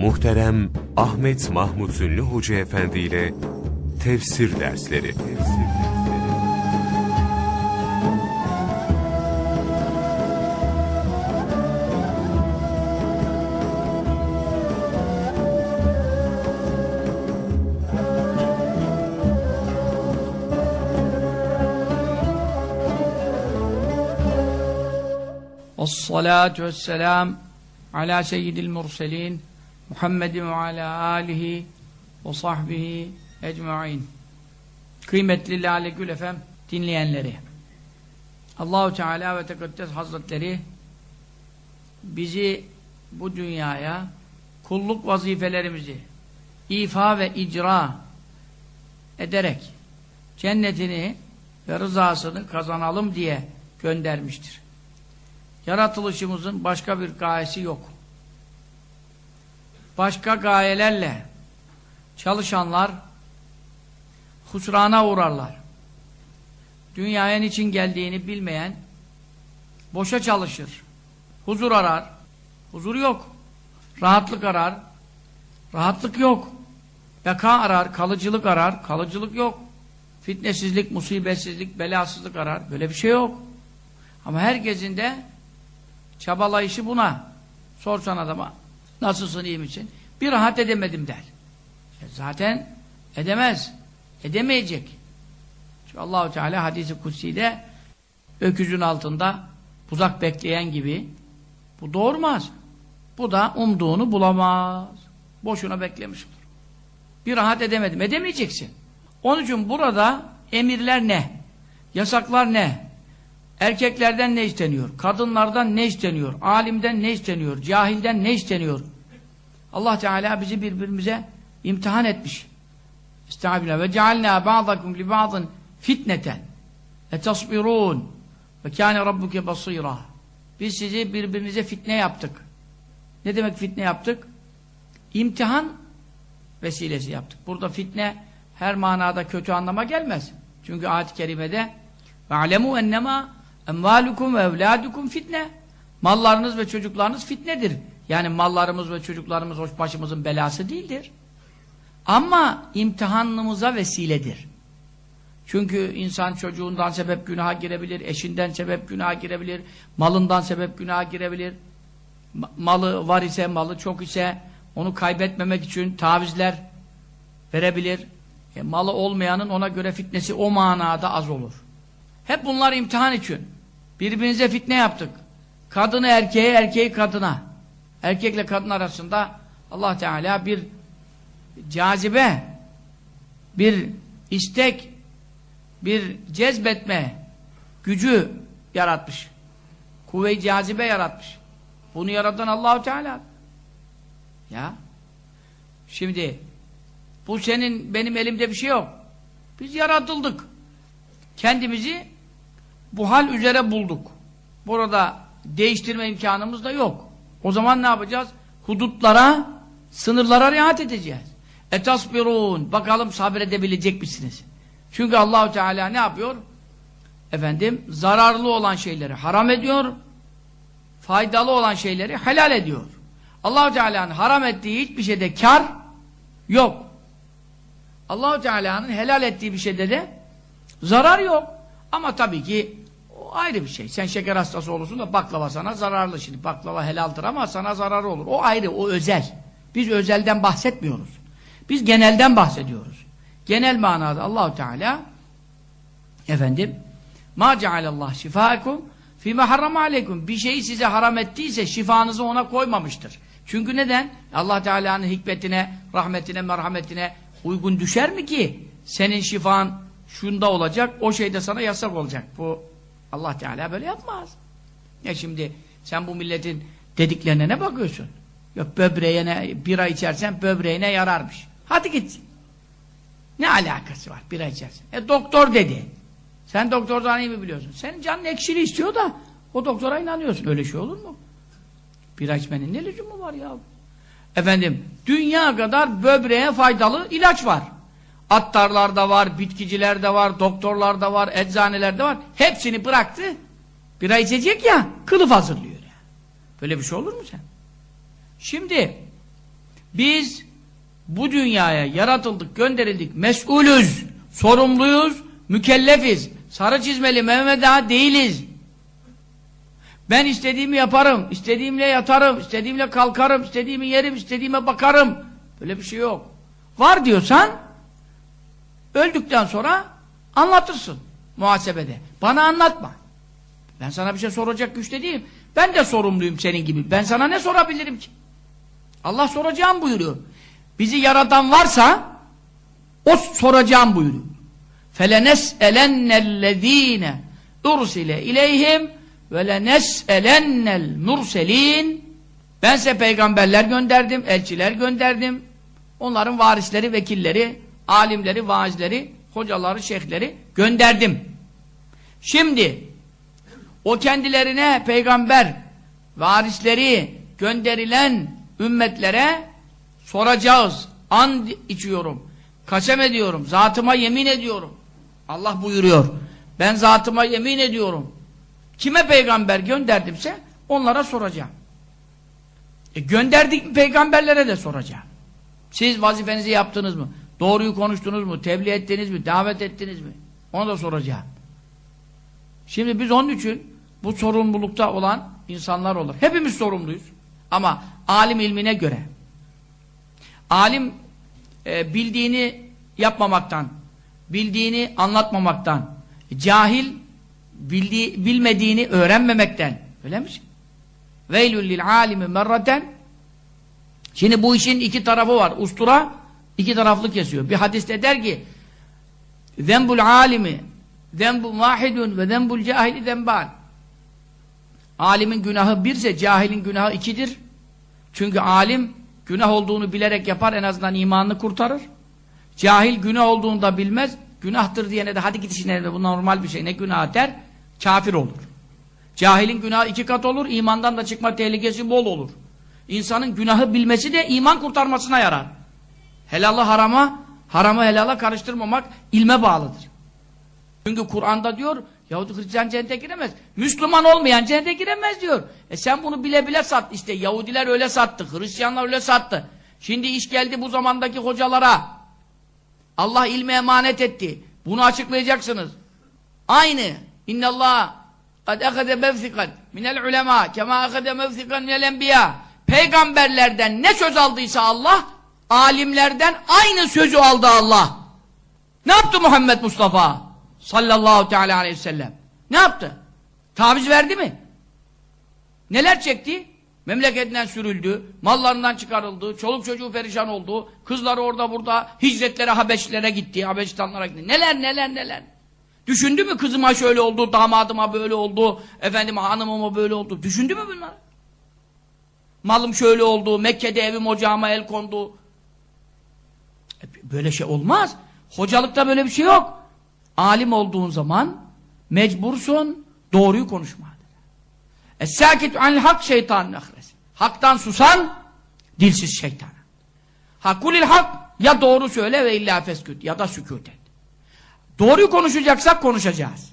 Muhterem Ahmet Mahmut Ünlü Hoca Efendi ile Tefsir Dersleri. As-salatu vesselam ala seyyidil murselin Muhammed ve ala alihi ve sahbihi ecmaîn. Kıymetli Lale Gül Efem dinleyenleri. Allahu Teala ve Tekaddes Hazretleri bizi bu dünyaya kulluk vazifelerimizi ifa ve icra ederek cennetini ve rızasını kazanalım diye göndermiştir. Yaratılışımızın başka bir gayesi yok. Başka gayelerle çalışanlar husrana uğrarlar. Dünyaya için geldiğini bilmeyen boşa çalışır. Huzur arar. Huzur yok. Rahatlık arar. Rahatlık yok. Beka arar, kalıcılık arar, kalıcılık yok. Fitnesizlik, musibetsizlik, belasızlık arar. Böyle bir şey yok. Ama herkesin de çabalayışı buna. Sorsan adama, nasılsın, iyi misin? Bir rahat edemedim der. E zaten edemez. Edemeyecek. Çünkü Allahu Teala hadisi kutsiyle öküzün altında uzak bekleyen gibi bu doğurmaz. Bu da umduğunu bulamaz. Boşuna beklemiş olur. Bir rahat edemedim. Edemeyeceksin. Onun için burada emirler ne? Yasaklar ne? Erkeklerden ne isteniyor? Kadınlardan ne isteniyor? Alimden ne isteniyor? Cahilden ne isteniyor? Allah Teala bizi birbirimize imtihan etmiş. Estağfirullah. Ve cealna ba'dakum li ba'dın fitneten. E tasbirun. Ve kâne rabbuke basîrâ. Biz sizi birbirinize fitne yaptık. Ne demek fitne yaptık? İmtihan vesilesi yaptık. Burada fitne her manada kötü anlama gelmez. Çünkü ayet-i kerimede وَعْلَمُوا اَنَّمَا Emvalukum ve evladukum fitne. Mallarınız ve çocuklarınız fitnedir. Yani mallarımız ve çocuklarımız hoş başımızın belası değildir. Ama imtihanımıza vesiledir. Çünkü insan çocuğundan sebep günaha girebilir, eşinden sebep günaha girebilir, malından sebep günaha girebilir. Malı var ise, malı çok ise onu kaybetmemek için tavizler verebilir. E, malı olmayanın ona göre fitnesi o manada az olur. Hep bunlar imtihan için. Birbirinize fitne yaptık. Kadını erkeğe, erkeği kadına. Erkekle kadın arasında Allah Teala bir cazibe, bir istek, bir cezbetme gücü yaratmış. Kuvve-i cazibe yaratmış. Bunu yaratan Allahu Teala. Ya. Şimdi bu senin benim elimde bir şey yok. Biz yaratıldık. Kendimizi bu hal üzere bulduk. Burada değiştirme imkanımız da yok. O zaman ne yapacağız? Hudutlara, sınırlara riayet edeceğiz. Etasbirun. Bakalım sabredebilecek misiniz? Çünkü Allahu Teala ne yapıyor? Efendim, zararlı olan şeyleri haram ediyor. Faydalı olan şeyleri helal ediyor. Allahu Teala'nın haram ettiği hiçbir şeyde kar yok. Allahu Teala'nın helal ettiği bir şeyde de zarar yok. Ama tabii ki o ayrı bir şey. Sen şeker hastası olursun da baklava sana zararlı. Şimdi baklava helaldir ama sana zararı olur. O ayrı, o özel. Biz özelden bahsetmiyoruz. Biz genelden bahsediyoruz. Genel manada Allahu Teala efendim ma cealallah şifaakum fîme harrama aleykum bir şeyi size haram ettiyse şifanızı ona koymamıştır. Çünkü neden? Allah Teala'nın hikmetine, rahmetine, merhametine uygun düşer mi ki senin şifan şunda olacak, o şeyde sana yasak olacak. Bu Allah Teala böyle yapmaz. Ya şimdi sen bu milletin dediklerine ne bakıyorsun? Yok böbreğine bira içersen böbreğine yararmış. Hadi git. Ne alakası var bira içersen? E doktor dedi. Sen doktordan iyi mi biliyorsun? Senin canın ekşili istiyor da o doktora inanıyorsun. Öyle şey olur mu? Bira içmenin ne lüzumu var ya? Efendim, dünya kadar böbreğe faydalı ilaç var. Attarlar da var, bitkiciler de var, doktorlar da var, eczaneler de var. Hepsini bıraktı. Bira içecek ya, kılıf hazırlıyor. Yani. Böyle bir şey olur mu sen? Şimdi, Biz bu dünyaya yaratıldık, gönderildik, mesulüz, sorumluyuz, mükellefiz. Sarı çizmeli Mehmet Ağa değiliz. Ben istediğimi yaparım, istediğimle yatarım, istediğimle kalkarım, istediğimi yerim, istediğime bakarım. Böyle bir şey yok. Var diyorsan, öldükten sonra anlatırsın muhasebede. Bana anlatma. Ben sana bir şey soracak güçte değilim. Ben de sorumluyum senin gibi. Ben sana ne sorabilirim ki? Allah soracağım buyuruyor. Bizi yaratan varsa o soracağım buyuruyor. فَلَنَسْأَلَنَّ الَّذ۪ينَ اُرْسِلَ اِلَيْهِمْ وَلَنَسْأَلَنَّ الْمُرْسَل۪ينَ Ben size peygamberler gönderdim, elçiler gönderdim. Onların varisleri, vekilleri, alimleri, vaizleri, hocaları, şeyhleri gönderdim. Şimdi o kendilerine peygamber, varisleri gönderilen ümmetlere soracağız. And içiyorum. Kasem ediyorum. Zatıma yemin ediyorum. Allah buyuruyor. Ben zatıma yemin ediyorum. Kime peygamber gönderdimse onlara soracağım. E gönderdik peygamberlere de soracağım. Siz vazifenizi yaptınız mı? Doğruyu konuştunuz mu? Tebliğ ettiniz mi? Davet ettiniz mi? Onu da soracağım. Şimdi biz onun için bu sorumlulukta olan insanlar olur. Hepimiz sorumluyuz. Ama alim ilmine göre alim e, bildiğini yapmamaktan bildiğini anlatmamaktan cahil bildiği, bilmediğini öğrenmemekten öyle mi? Veylül lil alimi merraten Şimdi bu işin iki tarafı var. Ustura iki taraflı kesiyor. Bir hadiste der ki Zembul alimi Zembul vahidun ve zembul cahili zemban Alimin günahı birse cahilin günahı ikidir. Çünkü alim günah olduğunu bilerek yapar en azından imanını kurtarır. Cahil günah olduğunu da bilmez. Günahtır diyene de hadi git işine de bu normal bir şey ne günah der kafir olur. Cahilin günahı iki kat olur. imandan da çıkma tehlikesi bol olur. İnsanın günahı bilmesi de iman kurtarmasına yarar. Helalı harama, haramı helala karıştırmamak ilme bağlıdır. Çünkü Kur'an'da diyor Yahudi Hristiyan cennete giremez. Müslüman olmayan cennete giremez diyor. E sen bunu bile bile sat. İşte Yahudiler öyle sattı. Hristiyanlar öyle sattı. Şimdi iş geldi bu zamandaki hocalara. Allah ilme emanet etti. Bunu açıklayacaksınız. Aynı. İnnallah kad ehade mevzikan minel ulema kema ehade mevzikan minel enbiya. Peygamberlerden ne söz aldıysa Allah alimlerden aynı sözü aldı Allah. Ne yaptı Muhammed Mustafa? Sallallahu teala aleyhi ve sellem. Ne yaptı? Taviz verdi mi? Neler çekti? Memleketinden sürüldü, mallarından çıkarıldı, çoluk çocuğu perişan oldu, kızları orada burada hicretlere Habeşlilere gitti, Habeşistanlara gitti. Neler neler neler. Düşündü mü kızıma şöyle oldu, damadıma böyle oldu, efendim hanımıma böyle oldu. Düşündü mü bunlar? Malım şöyle oldu, Mekke'de evim ocağıma el kondu. E, böyle şey olmaz. Hocalıkta böyle bir şey yok. Alim olduğun zaman mecbursun doğruyu konuşmaya. Es-sâkitu anil hak şeytan nehres. Haktan susan dilsiz şeytan. Hakulil hak ya doğru söyle ve illa fesküt ya da sükut et. Doğruyu konuşacaksak konuşacağız.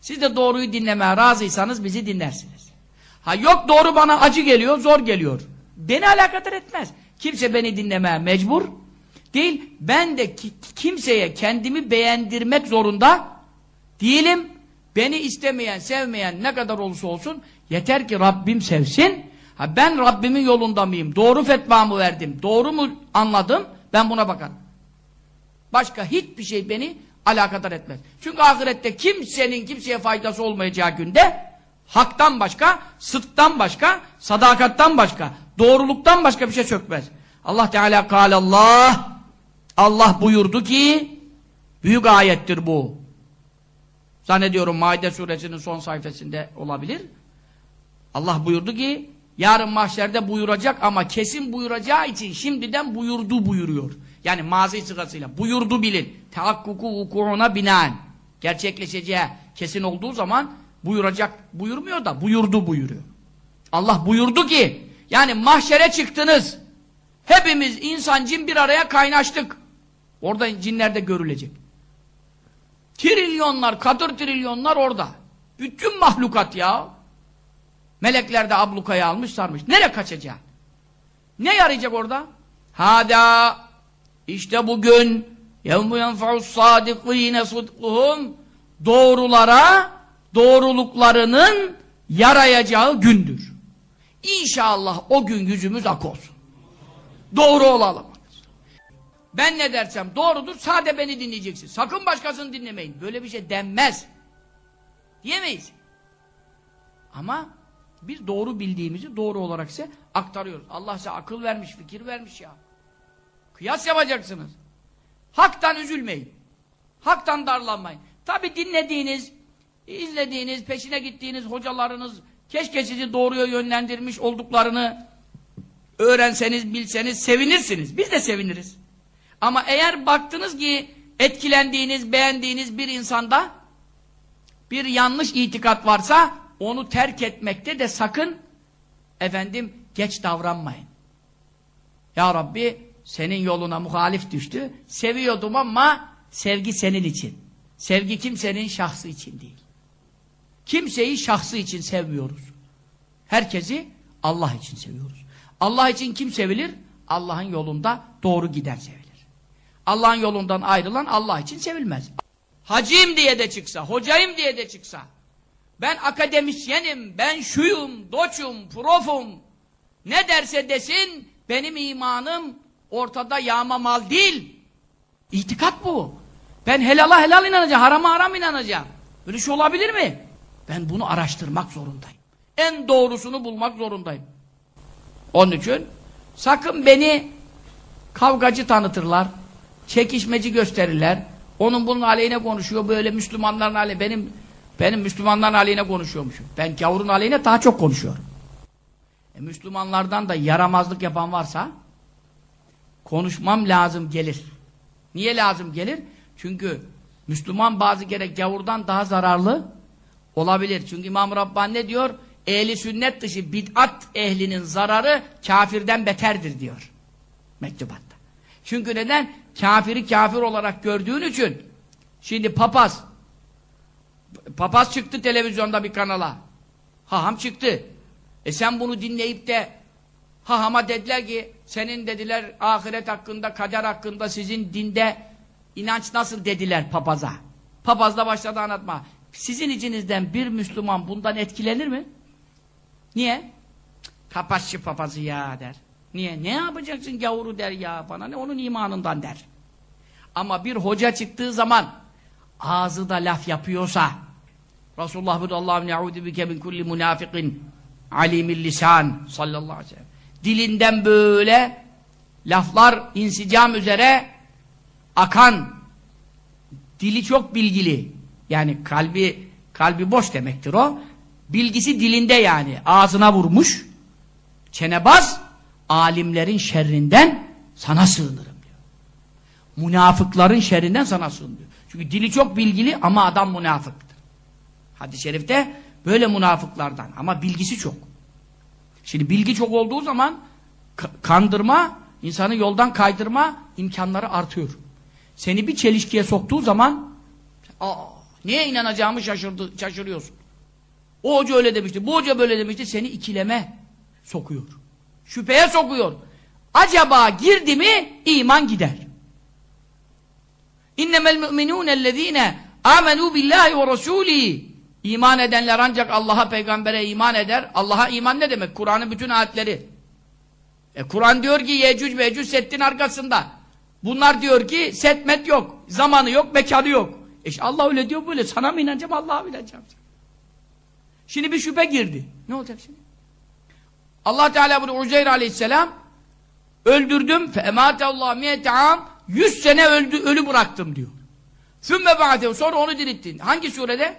Siz de doğruyu dinlemeye razıysanız bizi dinlersiniz. Ha yok doğru bana acı geliyor, zor geliyor. Beni alakadar etmez. Kimse beni dinlemeye mecbur değil. Ben de ki, kimseye kendimi beğendirmek zorunda değilim. Beni istemeyen, sevmeyen ne kadar olursa olsun yeter ki Rabbim sevsin. Ha ben Rabbimin yolunda mıyım? Doğru fetvamı verdim. Doğru mu anladım? Ben buna bakarım. Başka hiçbir şey beni alakadar etmez. Çünkü ahirette kimsenin kimseye faydası olmayacağı günde haktan başka, sıdktan başka, sadakattan başka, doğruluktan başka bir şey çökmez. Allah Teala Allah Allah buyurdu ki büyük ayettir bu. Zannediyorum Maide suresinin son sayfasında olabilir. Allah buyurdu ki yarın mahşerde buyuracak ama kesin buyuracağı için şimdiden buyurdu buyuruyor. Yani mazi sırasıyla buyurdu bilin. Tehakkuku vukuuna binaen. Gerçekleşeceği kesin olduğu zaman buyuracak buyurmuyor da buyurdu buyuruyor. Allah buyurdu ki yani mahşere çıktınız. Hepimiz insan cin bir araya kaynaştık. Orada cinler de görülecek. Trilyonlar, katır trilyonlar orada. Bütün mahlukat ya. Melekler de ablukayı almış sarmış. Nereye kaçacaksın? Ne yarayacak orada? Hada işte bugün yevmu yenfa'us sadikîne sıdkuhum doğrulara doğruluklarının yarayacağı gündür. İnşallah o gün yüzümüz ak olsun. Doğru olalım. Ben ne dersem doğrudur, sade beni dinleyeceksin. Sakın başkasını dinlemeyin. Böyle bir şey denmez. Diyemeyiz. Ama biz doğru bildiğimizi doğru olarak size aktarıyoruz. Allah size akıl vermiş, fikir vermiş ya. Kıyas yapacaksınız. Haktan üzülmeyin. Haktan darlanmayın. Tabi dinlediğiniz, izlediğiniz, peşine gittiğiniz hocalarınız keşke sizi doğruya yönlendirmiş olduklarını öğrenseniz, bilseniz sevinirsiniz. Biz de seviniriz. Ama eğer baktınız ki etkilendiğiniz, beğendiğiniz bir insanda bir yanlış itikat varsa onu terk etmekte de sakın efendim geç davranmayın. Ya Rabbi senin yoluna muhalif düştü. Seviyordum ama sevgi senin için. Sevgi kimsenin şahsı için değil. Kimseyi şahsı için sevmiyoruz. Herkesi Allah için seviyoruz. Allah için kim sevilir? Allah'ın yolunda doğru giden sevilir. Allah'ın yolundan ayrılan Allah için sevilmez. Hacıyım diye de çıksa, hocayım diye de çıksa, ben akademisyenim, ben şuyum, doçum, profum, ne derse desin, benim imanım ortada yağma mal değil. İtikat bu. Ben helala helal inanacağım, harama haram inanacağım. Böyle şey olabilir mi? Ben bunu araştırmak zorundayım. En doğrusunu bulmak zorundayım. Onun için sakın beni kavgacı tanıtırlar, çekişmeci gösterirler. Onun bunun aleyhine konuşuyor, böyle Müslümanların aleyhine, benim benim Müslümanların aleyhine konuşuyormuşum. Ben gavurun aleyhine daha çok konuşuyorum. E, Müslümanlardan da yaramazlık yapan varsa konuşmam lazım gelir. Niye lazım gelir? Çünkü Müslüman bazı kere gavurdan daha zararlı olabilir. Çünkü İmam Rabbani ne diyor? Ehli sünnet dışı bid'at ehlinin zararı kafirden beterdir diyor. Mektubatta. Çünkü neden? Kafiri kafir olarak gördüğün için şimdi papaz papaz çıktı televizyonda bir kanala. Haham çıktı. E sen bunu dinleyip de hahama dediler ki senin dediler ahiret hakkında, kader hakkında sizin dinde inanç nasıl dediler papaza. Papaz da başladı anlatma. Sizin içinizden bir Müslüman bundan etkilenir mi? Niye? Kapasçı papazı ya der. Niye? Ne yapacaksın gavuru der ya bana ne onun imanından der. Ama bir hoca çıktığı zaman ağzı da laf yapıyorsa Resulullah Allah'ım ne'udu bike min kulli münafikin alimil lisan sallallahu aleyhi ve sellem. Dilinden böyle laflar insicam üzere akan dili çok bilgili yani kalbi kalbi boş demektir o. Bilgisi dilinde yani ağzına vurmuş çenebaz alimlerin şerrinden sana sığınırım diyor. Münafıkların şerrinden sana sığınırım Çünkü dili çok bilgili ama adam münafıktır. Hadis-i şerifte böyle münafıklardan ama bilgisi çok. Şimdi bilgi çok olduğu zaman kandırma, insanı yoldan kaydırma imkanları artıyor. Seni bir çelişkiye soktuğu zaman aa, neye inanacağımı şaşırdı, şaşırıyorsun. O hoca öyle demişti, bu hoca böyle demişti, seni ikileme sokuyor. Şüpheye sokuyor. Acaba girdi mi iman gider. İnnemel müminûnellezîne âmenû billâhi ve rasûlî İman edenler ancak Allah'a, peygambere iman eder. Allah'a iman ne demek? Kur'an'ın bütün ayetleri. E Kur'an diyor ki Yecüc Mecüc settin arkasında. Bunlar diyor ki setmet yok. Zamanı yok, mekanı yok. E işte Allah öyle diyor böyle. Sana mı inanacağım, Allah'a mı inanacağım? Şimdi bir şüphe girdi. Ne olacak şimdi? Allah Teala bunu Uzeyr aleyhisselam öldürdüm fe emâteallâh miyete am 100 sene öldü, ölü bıraktım diyor. Sümme ba'dehu sonra onu dirittin. Hangi surede?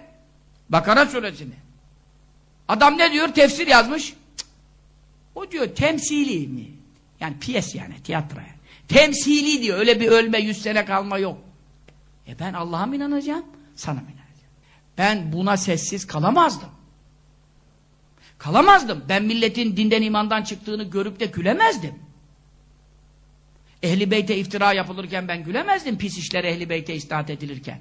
Bakara suresinde. Adam ne diyor? Tefsir yazmış. Cık. O diyor temsili mi? Yani piyes yani tiyatro yani. Temsili diyor. Öyle bir ölme yüz sene kalma yok. E ben Allah'a mı inanacağım? Sana mı inanacağım? Ben buna sessiz kalamazdım. Kalamazdım. Ben milletin dinden imandan çıktığını görüp de gülemezdim. Ehli beyte iftira yapılırken ben gülemezdim pis işler ehli beyte istat edilirken.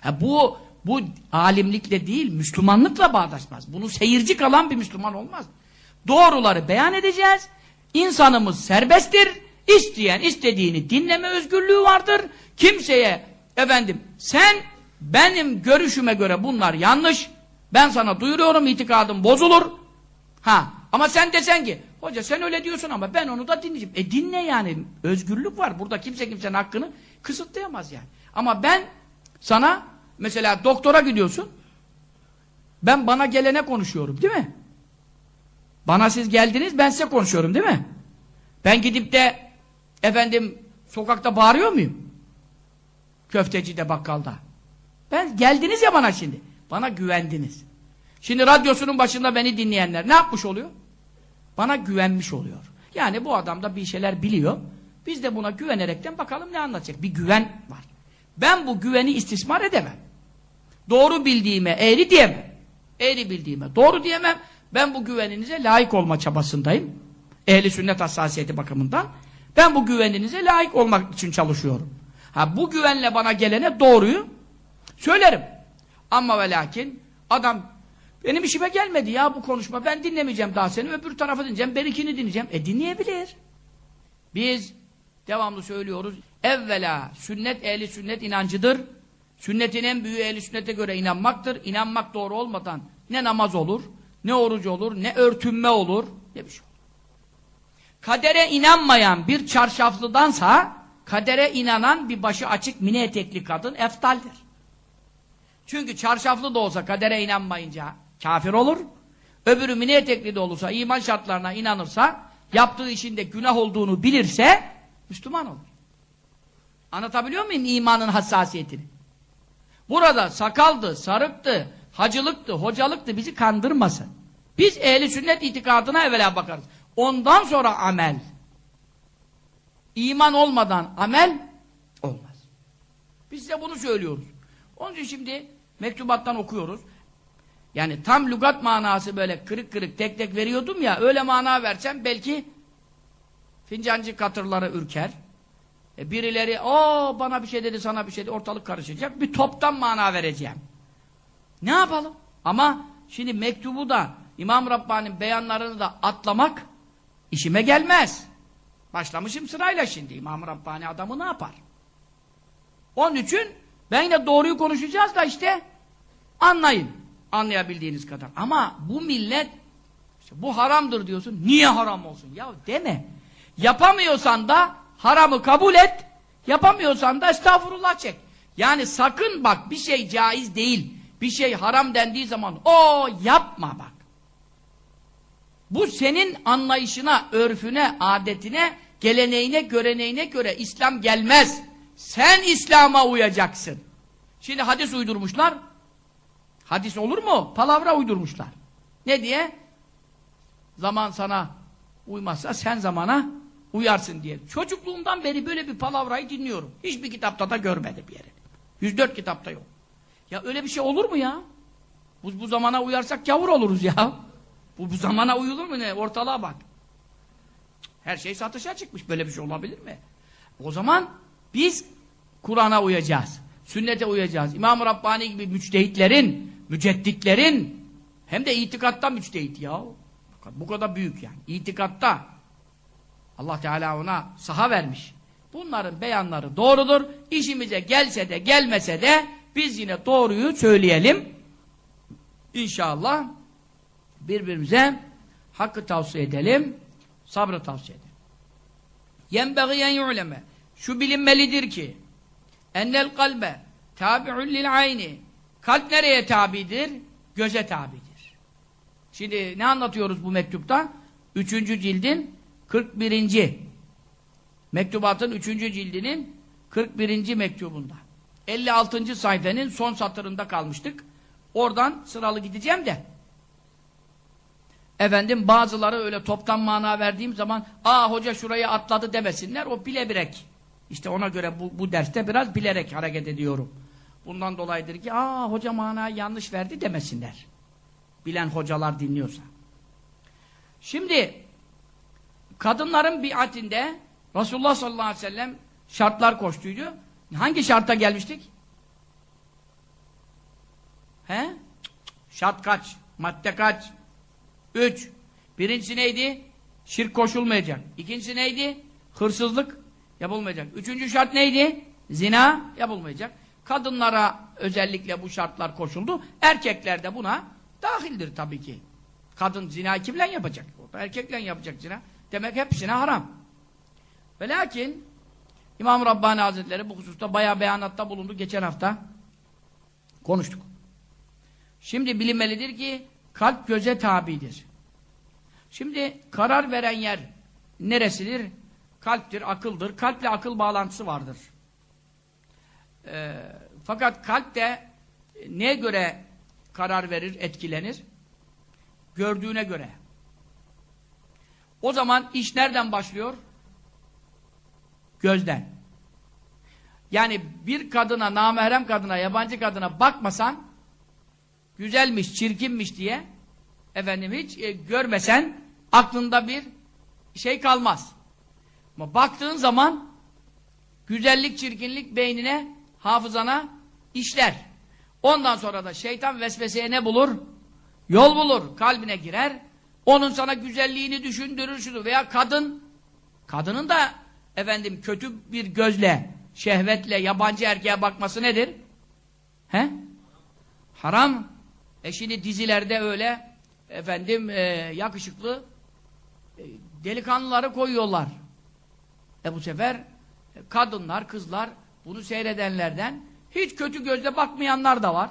Ha bu bu alimlikle değil, Müslümanlıkla bağdaşmaz. Bunu seyirci kalan bir Müslüman olmaz. Doğruları beyan edeceğiz. İnsanımız serbesttir. İsteyen istediğini dinleme özgürlüğü vardır. Kimseye efendim sen benim görüşüme göre bunlar yanlış. Ben sana duyuruyorum itikadım bozulur. Ha ama sen desen ki hoca sen öyle diyorsun ama ben onu da dinleyeceğim. E dinle yani özgürlük var. Burada kimse kimsenin hakkını kısıtlayamaz yani. Ama ben sana mesela doktora gidiyorsun. Ben bana gelene konuşuyorum değil mi? Bana siz geldiniz ben size konuşuyorum değil mi? Ben gidip de efendim sokakta bağırıyor muyum? Köftecide bakkalda. Ben geldiniz ya bana şimdi. Bana güvendiniz. Şimdi radyosunun başında beni dinleyenler ne yapmış oluyor? Bana güvenmiş oluyor. Yani bu adam da bir şeyler biliyor. Biz de buna güvenerekten bakalım ne anlatacak. Bir güven var. Ben bu güveni istismar edemem. Doğru bildiğime eğri diyemem. Eğri bildiğime doğru diyemem. Ben bu güveninize layık olma çabasındayım. Ehli sünnet hassasiyeti bakımından. Ben bu güveninize layık olmak için çalışıyorum. Ha bu güvenle bana gelene doğruyu söylerim. Ama ve lakin adam benim işime gelmedi ya bu konuşma. Ben dinlemeyeceğim daha seni. Öbür tarafı dinleyeceğim. Berikini dinleyeceğim. E dinleyebilir. Biz devamlı söylüyoruz. Evvela sünnet ehli sünnet inancıdır. Sünnetin en büyüğü ehli sünnete göre inanmaktır. İnanmak doğru olmadan ne namaz olur, ne oruç olur, ne örtünme olur, ne bir şey olur. Kadere inanmayan bir çarşaflıdansa kadere inanan bir başı açık mini etekli kadın eftaldir. Çünkü çarşaflı da olsa kadere inanmayınca kafir olur. Öbürü mini etekli de olursa, iman şartlarına inanırsa, yaptığı işin de günah olduğunu bilirse Müslüman olur. Anlatabiliyor muyum imanın hassasiyetini? Burada sakaldı, sarıktı, hacılıktı, hocalıktı bizi kandırmasın. Biz ehli sünnet itikadına evvela bakarız. Ondan sonra amel. İman olmadan amel olmaz. Biz size bunu söylüyoruz. Onun için şimdi mektubattan okuyoruz. Yani tam lügat manası böyle kırık kırık tek tek veriyordum ya öyle mana versem belki fincancı katırları ürker. E birileri o bana bir şey dedi sana bir şey dedi ortalık karışacak. Bir toptan mana vereceğim. Ne yapalım? Ama şimdi mektubu da İmam Rabbani'nin beyanlarını da atlamak işime gelmez. Başlamışım sırayla şimdi. İmam Rabbani adamı ne yapar? Onun için ben yine doğruyu konuşacağız da işte anlayın. Anlayabildiğiniz kadar. Ama bu millet işte bu haramdır diyorsun. Niye haram olsun? Ya deme. Yapamıyorsan da haramı kabul et. Yapamıyorsan da estağfurullah çek. Yani sakın bak bir şey caiz değil. Bir şey haram dendiği zaman o yapma bak. Bu senin anlayışına, örfüne, adetine, geleneğine, göreneğine göre İslam gelmez. Sen İslam'a uyacaksın. Şimdi hadis uydurmuşlar. Hadis olur mu? Palavra uydurmuşlar. Ne diye? Zaman sana uymazsa sen zamana uyarsın diye. Çocukluğumdan beri böyle bir palavrayı dinliyorum. Hiçbir kitapta da görmedim yere. 104 kitapta yok. Ya öyle bir şey olur mu ya? Bu, bu zamana uyarsak gavur oluruz ya. Bu, bu zamana uyulur mu ne? Ortalığa bak. Her şey satışa çıkmış. Böyle bir şey olabilir mi? O zaman biz Kur'an'a uyacağız. Sünnete uyacağız. İmam-ı Rabbani gibi müçtehitlerin, mücedditlerin hem de itikatta müçtehit ya. Bu kadar büyük yani. İtikatta. Allah Teala ona saha vermiş. Bunların beyanları doğrudur. İşimize gelse de gelmese de biz yine doğruyu söyleyelim. İnşallah birbirimize hakkı tavsiye edelim, sabrı tavsiye edelim. Yenbeğiyen yu'leme. Şu bilinmelidir ki ennel kalbe tabi'un lil ayni. Kalp nereye tabidir? Göze tabidir. Şimdi ne anlatıyoruz bu mektupta? Üçüncü cildin 41. Mektubatın üçüncü cildinin 41. mektubunda. 56. sayfenin son satırında kalmıştık. Oradan sıralı gideceğim de Efendim bazıları öyle toptan mana verdiğim zaman aa hoca şurayı atladı demesinler o bile birek. İşte ona göre bu, bu derste biraz bilerek hareket ediyorum. Bundan dolayıdır ki aa hoca manayı yanlış verdi demesinler. Bilen hocalar dinliyorsa. Şimdi kadınların biatinde Resulullah sallallahu aleyhi ve sellem şartlar koştuydu. Hangi şarta gelmiştik? He? Şart kaç? Madde kaç? Üç. Birincisi neydi? Şirk koşulmayacak. İkincisi neydi? Hırsızlık yapılmayacak. Üçüncü şart neydi? Zina yapılmayacak. Kadınlara özellikle bu şartlar koşuldu. Erkekler de buna dahildir tabii ki. Kadın zina kimle yapacak? Erkekle yapacak zina. Demek hepsine haram. Ve lakin İmam Rabbani Hazretleri bu hususta bayağı beyanatta bulundu. Geçen hafta konuştuk. Şimdi bilinmelidir ki kalp göze tabidir. Şimdi karar veren yer neresidir? Kalptir, akıldır. Kalple akıl bağlantısı vardır. Ee, fakat kalp de neye göre karar verir, etkilenir? Gördüğüne göre. O zaman iş nereden başlıyor? Gözden. Yani bir kadına, namahrem kadına, yabancı kadına bakmasan güzelmiş, çirkinmiş diye efendim hiç e, görmesen aklında bir şey kalmaz. Ama baktığın zaman güzellik, çirkinlik beynine, hafızana işler. Ondan sonra da şeytan vesveseye ne bulur? Yol bulur, kalbine girer. Onun sana güzelliğini düşündürür şunu veya kadın kadının da efendim kötü bir gözle, şehvetle yabancı erkeğe bakması nedir? He? Haram. E şimdi dizilerde öyle efendim e, yakışıklı e, delikanlıları koyuyorlar. E bu sefer kadınlar, kızlar bunu seyredenlerden hiç kötü gözle bakmayanlar da var.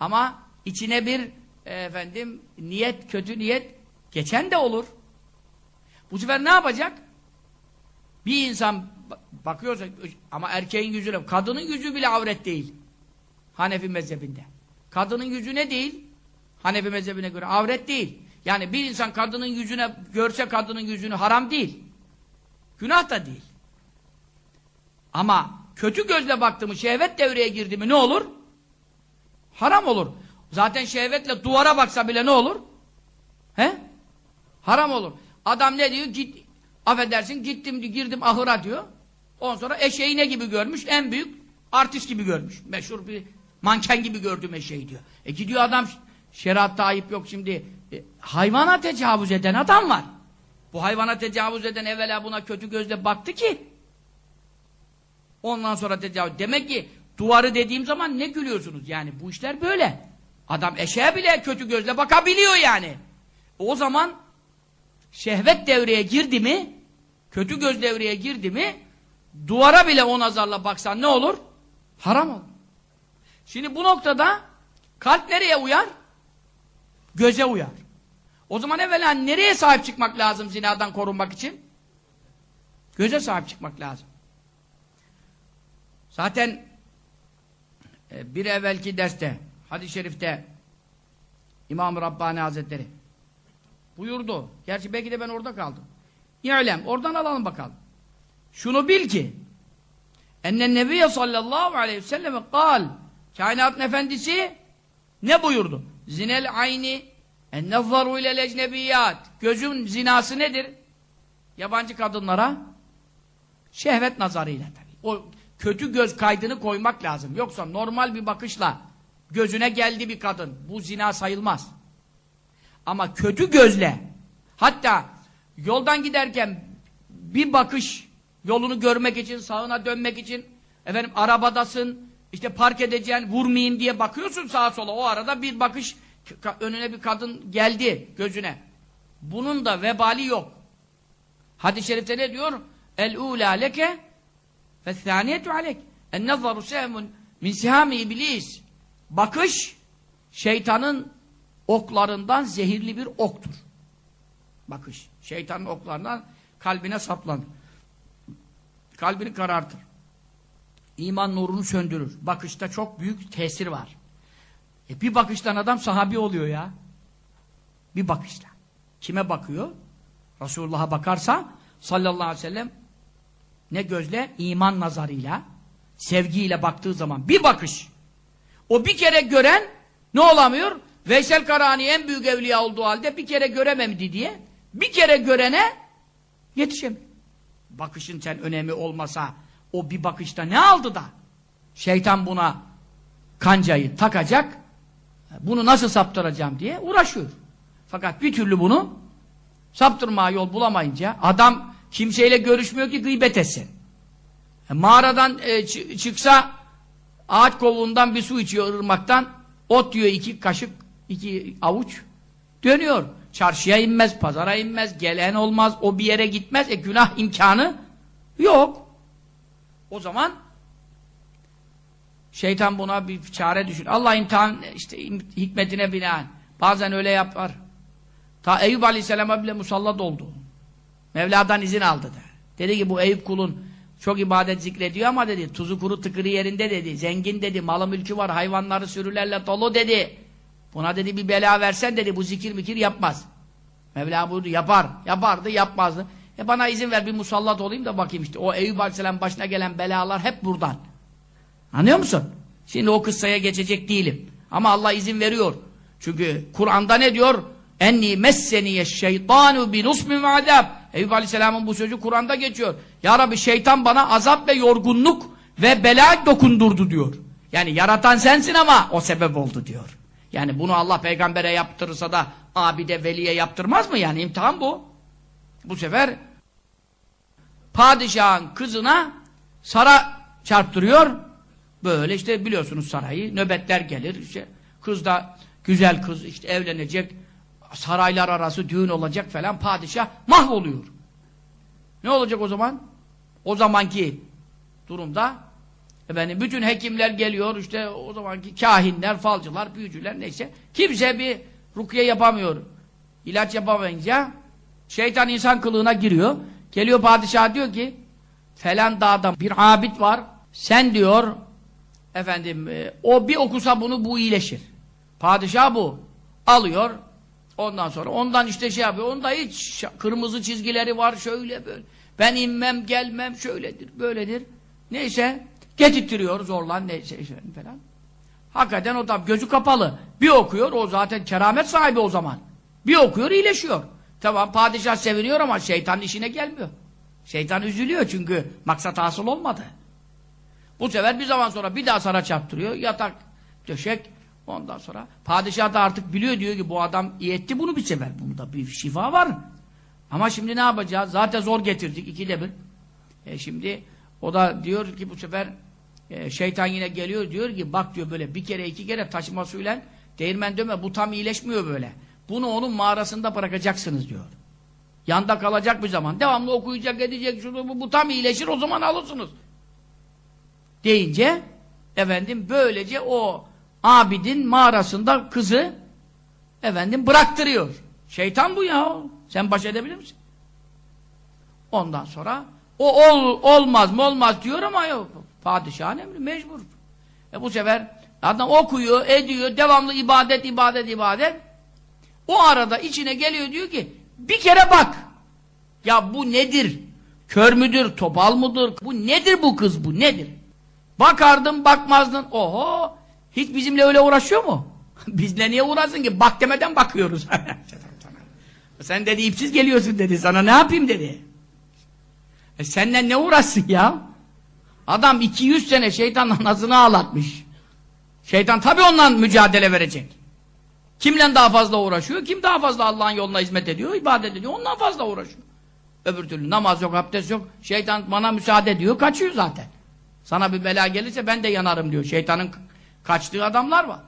Ama içine bir e, efendim niyet, kötü niyet geçen de olur. Bu sefer ne yapacak? Bir insan bakıyorsa ama erkeğin yüzüne, kadının yüzü bile avret değil. Hanefi mezhebinde. Kadının yüzü ne değil? Hanefi mezhebine göre avret değil. Yani bir insan kadının yüzüne görse kadının yüzünü haram değil. Günah da değil. Ama kötü gözle baktı mı, şehvet devreye girdi mi ne olur? Haram olur. Zaten şehvetle duvara baksa bile ne olur? He? Haram olur. Adam ne diyor? Git, affedersin gittim girdim ahıra diyor. Ondan sonra eşeği ne gibi görmüş? En büyük artist gibi görmüş. Meşhur bir manken gibi gördüm eşeği diyor. E gidiyor adam şeriatta ayıp yok şimdi. E, hayvana tecavüz eden adam var. Bu hayvana tecavüz eden evvela buna kötü gözle baktı ki ondan sonra tecavüz. Demek ki duvarı dediğim zaman ne gülüyorsunuz? Yani bu işler böyle. Adam eşeğe bile kötü gözle bakabiliyor yani. O zaman şehvet devreye girdi mi kötü göz devreye girdi mi duvara bile o nazarla baksan ne olur? Haram olur. Şimdi bu noktada kalp nereye uyar? Göze uyar. O zaman evvela nereye sahip çıkmak lazım zinadan korunmak için? Göze sahip çıkmak lazım. Zaten e, bir evvelki derste, hadis-i şerifte İmam-ı Rabbani Hazretleri buyurdu. Gerçi belki de ben orada kaldım. İ'lem, oradan alalım bakalım. Şunu bil ki ennen nebiye sallallahu aleyhi ve selleme kal kainatın efendisi ne buyurdu? Zinel ayni ennezzaru ile ecnebiyyat gözün zinası nedir? Yabancı kadınlara şehvet nazarıyla tabii. O kötü göz kaydını koymak lazım. Yoksa normal bir bakışla gözüne geldi bir kadın. Bu zina sayılmaz. Ama kötü gözle hatta yoldan giderken bir bakış yolunu görmek için, sağına dönmek için efendim arabadasın, işte park edeceksin, vurmayayım diye bakıyorsun sağa sola. O arada bir bakış önüne bir kadın geldi gözüne. Bunun da vebali yok. Hadis-i şerifte ne diyor? El-ula leke fe'thaniyetu alek. En-nazzaru sehmun min sihami iblis. Bakış şeytanın oklarından zehirli bir oktur. Bakış. Şeytanın oklarından kalbine saplanır. Kalbini karartır. İman nurunu söndürür. Bakışta çok büyük tesir var. E bir bakıştan adam sahabi oluyor ya. Bir bakışla. Kime bakıyor? Resulullah'a bakarsa sallallahu aleyhi ve sellem ne gözle? iman nazarıyla, sevgiyle baktığı zaman bir bakış. O bir kere gören ne olamıyor? Veysel Karani en büyük evliya olduğu halde bir kere görememdi diye bir kere görene yetişemiyor. Bakışın sen önemi olmasa o bir bakışta ne aldı da şeytan buna kancayı takacak bunu nasıl saptıracağım diye uğraşıyor. Fakat bir türlü bunu Saptırmaya yol bulamayınca adam kimseyle görüşmüyor ki gıybet etsin. E, mağaradan e, çı- çıksa ağaç kovuğundan bir su içiyor ırmaktan ot yiyor iki kaşık iki avuç dönüyor. Çarşıya inmez, pazara inmez, gelen olmaz, o bir yere gitmez. E günah imkanı yok. O zaman şeytan buna bir çare düşün. Allah imtihan işte hikmetine binaen bazen öyle yapar. Ta Eyüp Aleyhisselam'a bile musallat oldu. Mevla'dan izin aldı da. Dedi ki bu Eyüp kulun çok ibadet zikrediyor ama dedi tuzu kuru tıkırı yerinde dedi. Zengin dedi, malı mülkü var, hayvanları sürülerle dolu dedi. Buna dedi bir bela versen dedi bu zikir mikir yapmaz. Mevla buyurdu yapar. Yapardı yapmazdı. E bana izin ver bir musallat olayım da bakayım işte. O Eyüp Aleyhisselam başına gelen belalar hep buradan. Anlıyor musun? Şimdi o kıssaya geçecek değilim. Ama Allah izin veriyor. Çünkü Kur'an'da ne diyor? Enni messeniye şeytanu bi nusmin ve. Eyüp Aleyhisselam'ın bu sözü Kur'an'da geçiyor. Ya Rabbi şeytan bana azap ve yorgunluk ve bela dokundurdu diyor. Yani yaratan sensin ama o sebep oldu diyor. Yani bunu Allah peygambere yaptırırsa da abide veliye yaptırmaz mı? Yani imtihan bu. Bu sefer padişahın kızına sara çarptırıyor. Böyle işte biliyorsunuz sarayı nöbetler gelir. işte kız da güzel kız işte evlenecek. Saraylar arası düğün olacak falan padişah mahvoluyor. Ne olacak o zaman? O zamanki durumda efendim bütün hekimler geliyor işte o zamanki kahinler, falcılar, büyücüler neyse kimse bir rukiye yapamıyor. İlaç yapamayınca şeytan insan kılığına giriyor. Geliyor padişah diyor ki falan dağda bir abid var. Sen diyor efendim e, o bir okusa bunu bu iyileşir. Padişah bu. Alıyor. Ondan sonra ondan işte şey yapıyor. Onda hiç kırmızı çizgileri var şöyle böyle. Ben inmem gelmem şöyledir böyledir. Neyse getirtiyor zorla neyse falan. Hakikaten o da gözü kapalı. Bir okuyor o zaten keramet sahibi o zaman. Bir okuyor iyileşiyor. Tamam padişah seviniyor ama şeytanın işine gelmiyor. Şeytan üzülüyor çünkü maksat hasıl olmadı. Bu sefer bir zaman sonra bir daha sana çarptırıyor. Yatak, döşek. Ondan sonra padişah da artık biliyor diyor ki bu adam iyi etti bunu bir sefer. Bunda bir şifa var. Ama şimdi ne yapacağız? Zaten zor getirdik ikide bir. E şimdi o da diyor ki bu sefer e, şeytan yine geliyor diyor ki bak diyor böyle bir kere iki kere taşıma suyla değirmen döme bu tam iyileşmiyor böyle. Bunu onun mağarasında bırakacaksınız diyor. Yanda kalacak bir zaman. Devamlı okuyacak edecek şunu bu, bu tam iyileşir o zaman alırsınız deyince efendim böylece o abidin mağarasında kızı efendim bıraktırıyor. Şeytan bu ya. Sen baş edebilir misin? Ondan sonra o ol, olmaz mı olmaz diyor ama yok. Padişahın emri mecbur. E bu sefer adam okuyor, ediyor, devamlı ibadet, ibadet, ibadet. O arada içine geliyor diyor ki bir kere bak. Ya bu nedir? Kör müdür, topal mıdır? Bu nedir bu kız bu nedir? Bakardın bakmazdın. Oho! Hiç bizimle öyle uğraşıyor mu? Bizle niye uğraşsın ki? Bak demeden bakıyoruz. Sen dedi ipsiz geliyorsun dedi. Sana ne yapayım dedi. E seninle ne uğraşsın ya? Adam 200 sene şeytanın anasını ağlatmış. Şeytan tabii ondan mücadele verecek. Kimle daha fazla uğraşıyor? Kim daha fazla Allah'ın yoluna hizmet ediyor, ibadet ediyor? Ondan fazla uğraşıyor. Öbür türlü namaz yok, abdest yok. Şeytan bana müsaade ediyor, kaçıyor zaten. Sana bir bela gelirse ben de yanarım diyor. Şeytanın kaçtığı adamlar var.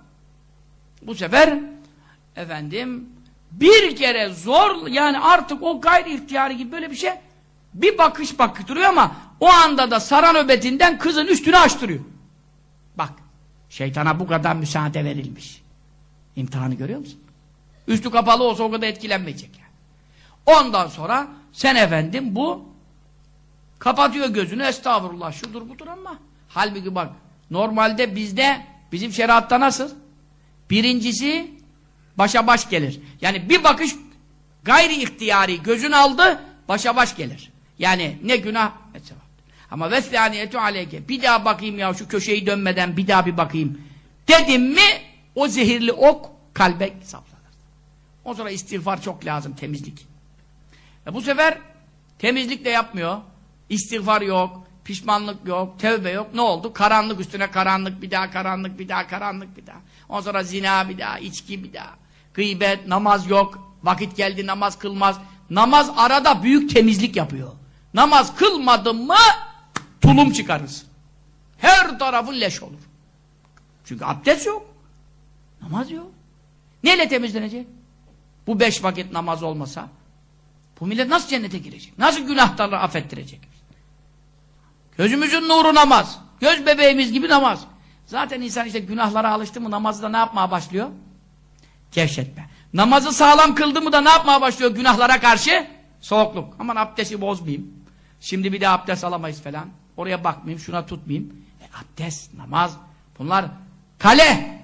Bu sefer efendim bir kere zor yani artık o gayri ihtiyari gibi böyle bir şey bir bakış bakıtırıyor ama o anda da sara nöbetinden kızın üstünü açtırıyor. Bak şeytana bu kadar müsaade verilmiş. İmtihanı görüyor musun? Üstü kapalı olsa o kadar etkilenmeyecek yani. Ondan sonra sen efendim bu kapatıyor gözünü estağfurullah şudur budur ama halbuki bak normalde bizde bizim şeriatta nasıl? Birincisi başa baş gelir. Yani bir bakış gayri ihtiyari gözün aldı başa baş gelir. Yani ne günah ne sevap. Ama veslaniyetu aleyke bir daha bakayım ya şu köşeyi dönmeden bir daha bir bakayım dedim mi o zehirli ok kalbe saplanır. O sonra istiğfar çok lazım temizlik. E bu sefer temizlik de yapmıyor. İstiğfar yok, pişmanlık yok, tevbe yok. Ne oldu? Karanlık üstüne karanlık, bir daha karanlık, bir daha karanlık, bir daha. Ondan sonra zina bir daha, içki bir daha. Gıybet, namaz yok. Vakit geldi namaz kılmaz. Namaz arada büyük temizlik yapıyor. Namaz kılmadın mı tulum çıkarız. Her tarafın leş olur. Çünkü abdest yok. Namaz yok. Neyle temizlenecek? Bu beş vakit namaz olmasa bu millet nasıl cennete girecek? Nasıl günahlarını affettirecek? Gözümüzün nuru namaz. Göz bebeğimiz gibi namaz. Zaten insan işte günahlara alıştı mı namazda ne yapmaya başlıyor? Gevşetme. Namazı sağlam kıldı mı da ne yapmaya başlıyor günahlara karşı? Soğukluk. Aman abdesti bozmayayım. Şimdi bir de abdest alamayız falan. Oraya bakmayayım, şuna tutmayayım. E, abdest, namaz bunlar kale.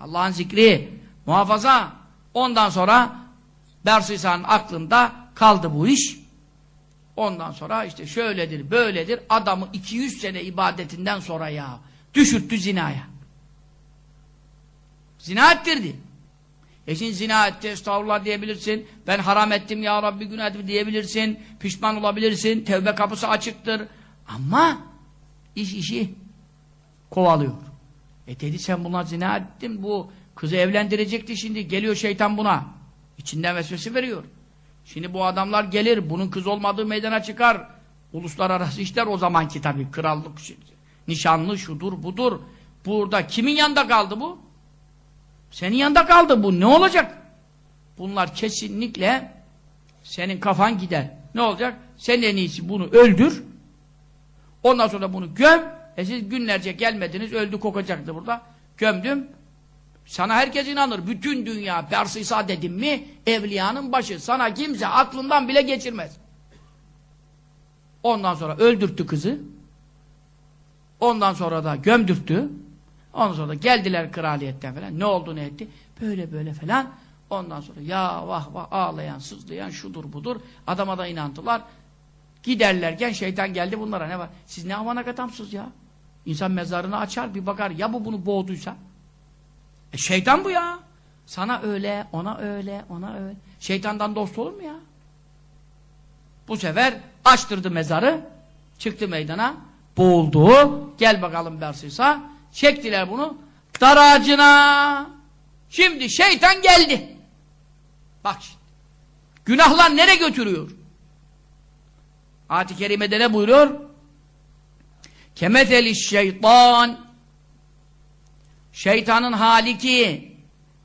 Allah'ın zikri, muhafaza. Ondan sonra Bersisa'nın aklında kaldı bu iş. Ondan sonra işte şöyledir, böyledir. Adamı 200 sene ibadetinden sonra ya düşürttü zinaya. Zina ettirdi. E şimdi zina etti, estağfurullah diyebilirsin. Ben haram ettim ya Rabbi günah ettim diyebilirsin. Pişman olabilirsin. Tevbe kapısı açıktır. Ama iş işi kovalıyor. E dedi sen buna zina ettin. Bu kızı evlendirecekti şimdi. Geliyor şeytan buna. İçinden vesvese veriyor. Şimdi bu adamlar gelir. Bunun kız olmadığı meydana çıkar. Uluslararası işler o zamanki tabii. Krallık, nişanlı, şudur, budur. Burada kimin yanında kaldı bu? Senin yanında kaldı bu. Ne olacak? Bunlar kesinlikle senin kafan gider. Ne olacak? Sen en iyisi bunu öldür. Ondan sonra bunu göm. E siz günlerce gelmediniz. Öldü kokacaktı burada. Gömdüm. Sana herkes inanır. Bütün dünya Persisa dedim mi evliyanın başı. Sana kimse aklından bile geçirmez. Ondan sonra öldürttü kızı. Ondan sonra da gömdürttü. Ondan sonra da geldiler kraliyetten falan. Ne oldu ne etti? Böyle böyle falan. Ondan sonra ya vah vah ağlayan, sızlayan şudur budur. Adama da inandılar. Giderlerken şeytan geldi bunlara ne var? Siz ne avanak adamsınız ya? İnsan mezarını açar bir bakar ya bu bunu boğduysa? E şeytan bu ya. Sana öyle, ona öyle, ona öyle. Şeytandan dost olur mu ya? Bu sefer açtırdı mezarı. Çıktı meydana. Boğuldu. Gel bakalım Bersisa. Çektiler bunu. Dar ağacına. Şimdi şeytan geldi. Bak şimdi. Günahlar nereye götürüyor? Ayet-i Kerime'de ne buyuruyor? Kemeteli şeytan Şeytanın hali ki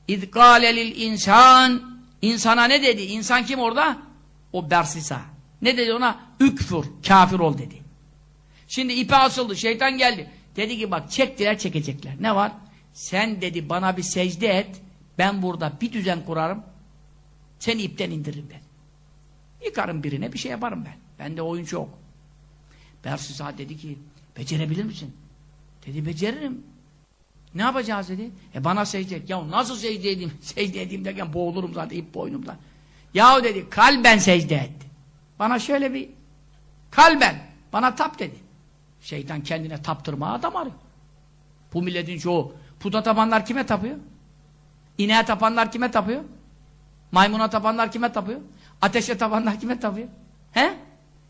İzkâlelil insan insana ne dedi? İnsan kim orada? O Bersisa. Ne dedi ona? Ükfur, kafir ol dedi. Şimdi ipe asıldı, şeytan geldi. Dedi ki bak çektiler çekecekler. Ne var? Sen dedi bana bir secde et. Ben burada bir düzen kurarım. Seni ipten indiririm ben. Yıkarım birine bir şey yaparım ben. Bende oyuncu yok. Bersisa dedi ki becerebilir misin? Dedi beceririm. Ne yapacağız dedi. E bana secde et. Ya nasıl secde edeyim? Secde edeyim derken boğulurum zaten ip boynumdan. Yahu dedi kalben secde et. Bana şöyle bir kalben bana tap dedi. Şeytan kendine taptırma adam arıyor. Bu milletin çoğu. Puta tapanlar kime tapıyor? İneğe tapanlar kime tapıyor? Maymuna tapanlar kime tapıyor? Ateşe tapanlar kime tapıyor? He?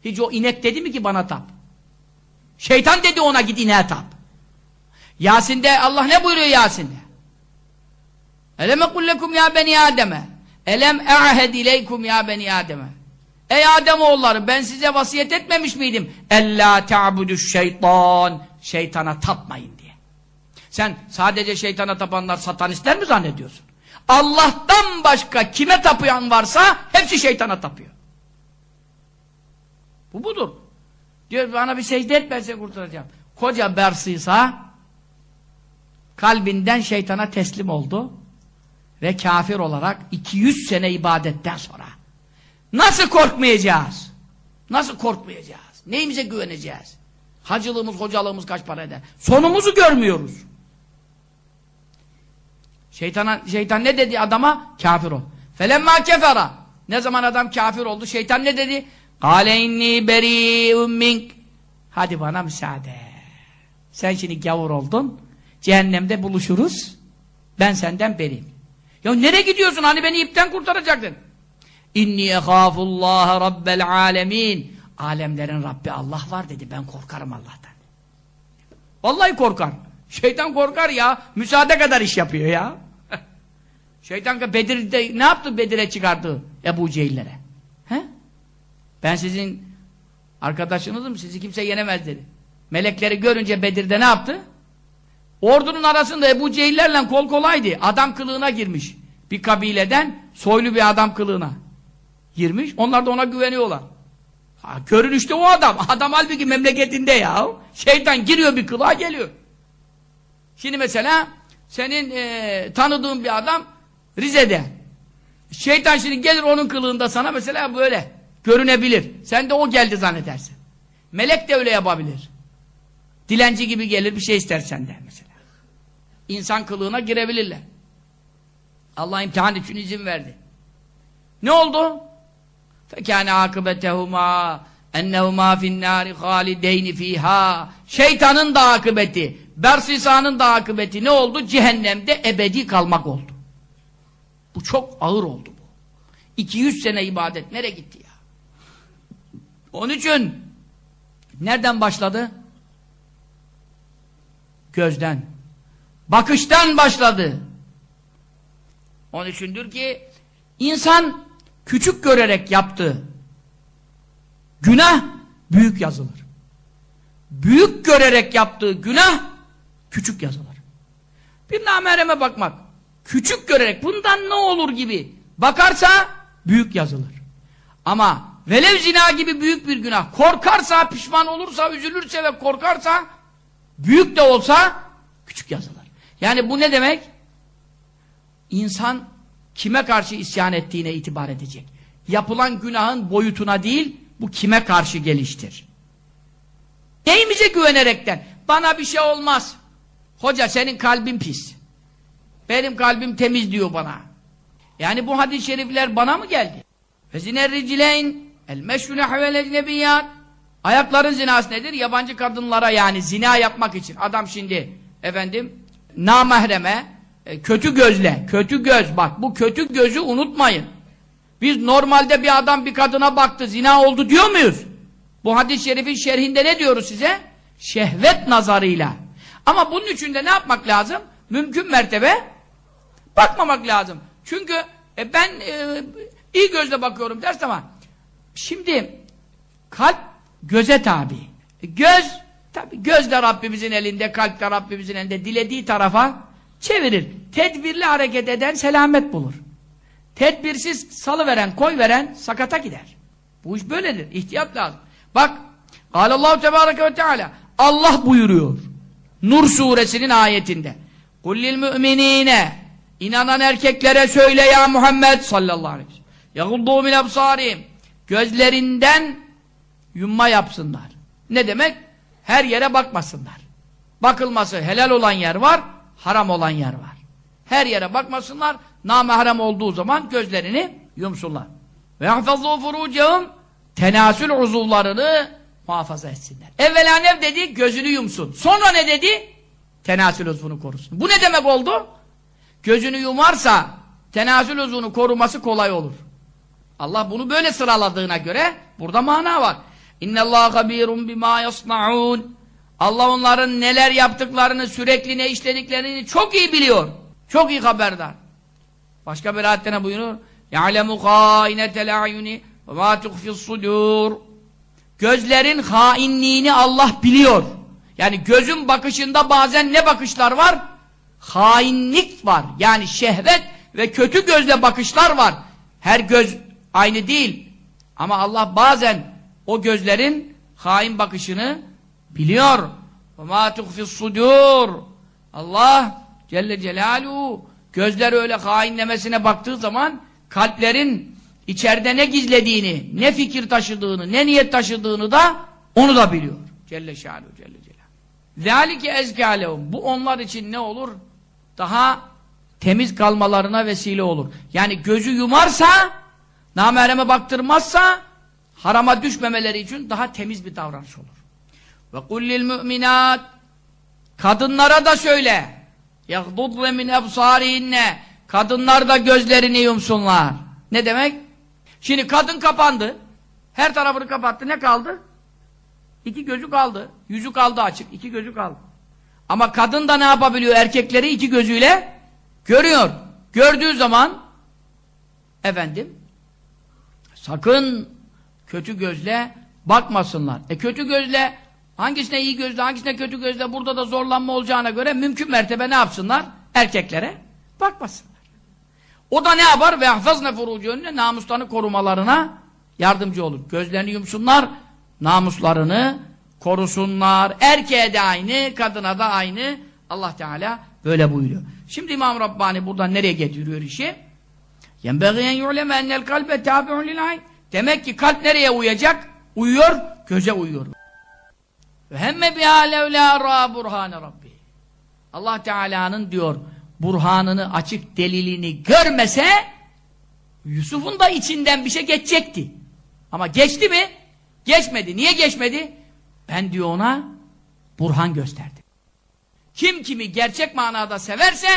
Hiç o inek dedi mi ki bana tap? Şeytan dedi ona git ineğe tap. Yasin'de Allah ne buyuruyor Yasin'de? Eleme kullekum ya beni Adem'e Elem e'ahed ileykum ya beni Adem'e Ey Ademoğulları ben size vasiyet etmemiş miydim? Ella ta'budüş şeytan Şeytana tapmayın diye. Sen sadece şeytana tapanlar satanistler mi zannediyorsun? Allah'tan başka kime tapıyan varsa hepsi şeytana tapıyor. Bu budur. Diyor bana bir secde etmezse kurtaracağım. Koca Bersisa kalbinden şeytana teslim oldu ve kafir olarak 200 sene ibadetten sonra nasıl korkmayacağız? Nasıl korkmayacağız? Neyimize güveneceğiz? Hacılığımız, hocalığımız kaç para eder? Sonumuzu görmüyoruz. Şeytana, şeytan ne dedi adama? Kafir ol. Felemma kefera. Ne zaman adam kafir oldu? Şeytan ne dedi? Kale inni beri'un mink. Hadi bana müsaade. Sen şimdi gavur oldun. Cehennemde buluşuruz. Ben senden beriyim. Ya nereye gidiyorsun? Hani beni ipten kurtaracaktın. İnni ehâfullâhe rabbel âlemîn. Alemlerin Rabbi Allah var dedi. Ben korkarım Allah'tan. Vallahi korkar. Şeytan korkar ya. Müsaade kadar iş yapıyor ya. Şeytan Bedir'de ne yaptı Bedir'e çıkardı Ebu Cehillere? He? Ben sizin arkadaşınızım, sizi kimse yenemez dedi. Melekleri görünce Bedir'de ne yaptı? Ordunun arasında Ebu Cehillerle kol kolaydı. Adam kılığına girmiş. Bir kabileden soylu bir adam kılığına girmiş. Onlar da ona güveniyorlar. Ha, görünüşte o adam. Adam halbuki memleketinde ya. Şeytan giriyor bir kılığa geliyor. Şimdi mesela senin e, tanıdığın bir adam Rize'de. Şeytan şimdi gelir onun kılığında sana mesela böyle görünebilir. Sen de o geldi zannedersin. Melek de öyle yapabilir. Dilenci gibi gelir bir şey ister senden mesela insan kılığına girebilirler. Allah imtihan için izin verdi. Ne oldu? Fekâne akıbetehumâ ennehumâ finnâri hâlideyni fîhâ Şeytanın da akıbeti, Bersisa'nın da akıbeti ne oldu? Cehennemde ebedi kalmak oldu. Bu çok ağır oldu bu. 200 sene ibadet nereye gitti ya? Onun için nereden başladı? Gözden. Bakıştan başladı. Onun içindir ki insan küçük görerek yaptı. Günah büyük yazılır. Büyük görerek yaptığı günah küçük yazılır. Bir namereme bakmak, küçük görerek bundan ne olur gibi bakarsa büyük yazılır. Ama velev zina gibi büyük bir günah korkarsa, pişman olursa, üzülürse ve korkarsa büyük de olsa küçük yazılır. Yani bu ne demek? İnsan kime karşı isyan ettiğine itibar edecek. Yapılan günahın boyutuna değil, bu kime karşı geliştir. Neyimize güvenerekten? Bana bir şey olmaz. Hoca senin kalbin pis. Benim kalbim temiz diyor bana. Yani bu hadis-i şerifler bana mı geldi? Veziner ricileyn el meşhule havel ecnebiyyat Ayakların zinası nedir? Yabancı kadınlara yani zina yapmak için. Adam şimdi efendim namahreme e, kötü gözle, kötü göz bak bu kötü gözü unutmayın. Biz normalde bir adam bir kadına baktı zina oldu diyor muyuz? Bu hadis-i şerifin şerhinde ne diyoruz size? Şehvet nazarıyla. Ama bunun için de ne yapmak lazım? Mümkün mertebe bakmamak lazım. Çünkü e, ben e, iyi gözle bakıyorum ders ama şimdi kalp göze tabi. Göz tabi göz de Rabbimizin elinde, kalp de Rabbimizin elinde dilediği tarafa çevirir. Tedbirli hareket eden selamet bulur. Tedbirsiz salıveren, koy veren sakata gider. Bu iş böyledir. İhtiyat lazım. Bak Allahu Tebareke ve Teala Allah buyuruyor. Nur suresinin ayetinde. Kullil müminine inanan erkeklere söyle ya Muhammed sallallahu aleyhi ve sellem. Yaguddu min absarim gözlerinden yumma yapsınlar. Ne demek? Her yere bakmasınlar. Bakılması helal olan yer var, haram olan yer var. Her yere bakmasınlar, namahrem olduğu zaman gözlerini yumsunlar. Ve yahfazû furûcehum tenasül uzuvlarını muhafaza etsinler. Evvela ne dedi? Gözünü yumsun. Sonra ne dedi? Tenasül uzvunu korusun. Bu ne demek oldu? Gözünü yumarsa tenasül uzvunu koruması kolay olur. Allah bunu böyle sıraladığına göre burada mana var. İnnallâhe habîrun bimâ yasna'ûn Allah onların neler yaptıklarını, sürekli ne işlediklerini çok iyi biliyor. Çok iyi haberdar. Başka bir ayette ne buyurur? يَعْلَمُ خَائِنَةَ الْاَعْيُنِ وَمَا تُخْفِ الصُّدُورِ Gözlerin hainliğini Allah biliyor. Yani gözün bakışında bazen ne bakışlar var? Hainlik var. Yani şehvet ve kötü gözle bakışlar var. Her göz aynı değil. Ama Allah bazen o gözlerin hain bakışını biliyor. وَمَا تُخْفِ الصُّدُورِ Allah Celle Celaluhu gözler öyle hainlemesine baktığı zaman kalplerin içeride ne gizlediğini, ne fikir taşıdığını, ne niyet taşıdığını da onu da biliyor. Celle Şanuhu Celle Celaluhu. ذَٰلِكَ اَزْكَالَهُمْ Bu onlar için ne olur? Daha temiz kalmalarına vesile olur. Yani gözü yumarsa, namereme baktırmazsa, harama düşmemeleri için daha temiz bir davranış olur. Ve kullil müminat Kadınlara da söyle. Yahdudve min ebsarihinne Kadınlar da gözlerini yumsunlar. Ne demek? Şimdi kadın kapandı. Her tarafını kapattı. Ne kaldı? İki gözü kaldı. Yüzü kaldı açık. iki gözü kaldı. Ama kadın da ne yapabiliyor? Erkekleri iki gözüyle görüyor. Gördüğü zaman efendim sakın kötü gözle bakmasınlar. E kötü gözle hangisine iyi gözle hangisine kötü gözle burada da zorlanma olacağına göre mümkün mertebe ne yapsınlar? Erkeklere bakmasınlar. O da ne yapar? Ve hafazne furucu önüne namuslarını korumalarına yardımcı olur. Gözlerini yumsunlar, namuslarını korusunlar. Erkeğe de aynı, kadına da aynı. Allah Teala böyle buyuruyor. Şimdi İmam Rabbani buradan nereye getiriyor işi? يَنْبَغِيَنْ يُعْلَمَ اَنَّ الْقَلْبَ تَابِعٌ لِلْعَيْنِ Demek ki kalp nereye uyacak? Uyuyor, göze uyuyor. Hemme biha levla ra burhane rabbi. Allah Teala'nın diyor burhanını, açık delilini görmese Yusuf'un da içinden bir şey geçecekti. Ama geçti mi? Geçmedi. Niye geçmedi? Ben diyor ona burhan gösterdim. Kim kimi gerçek manada severse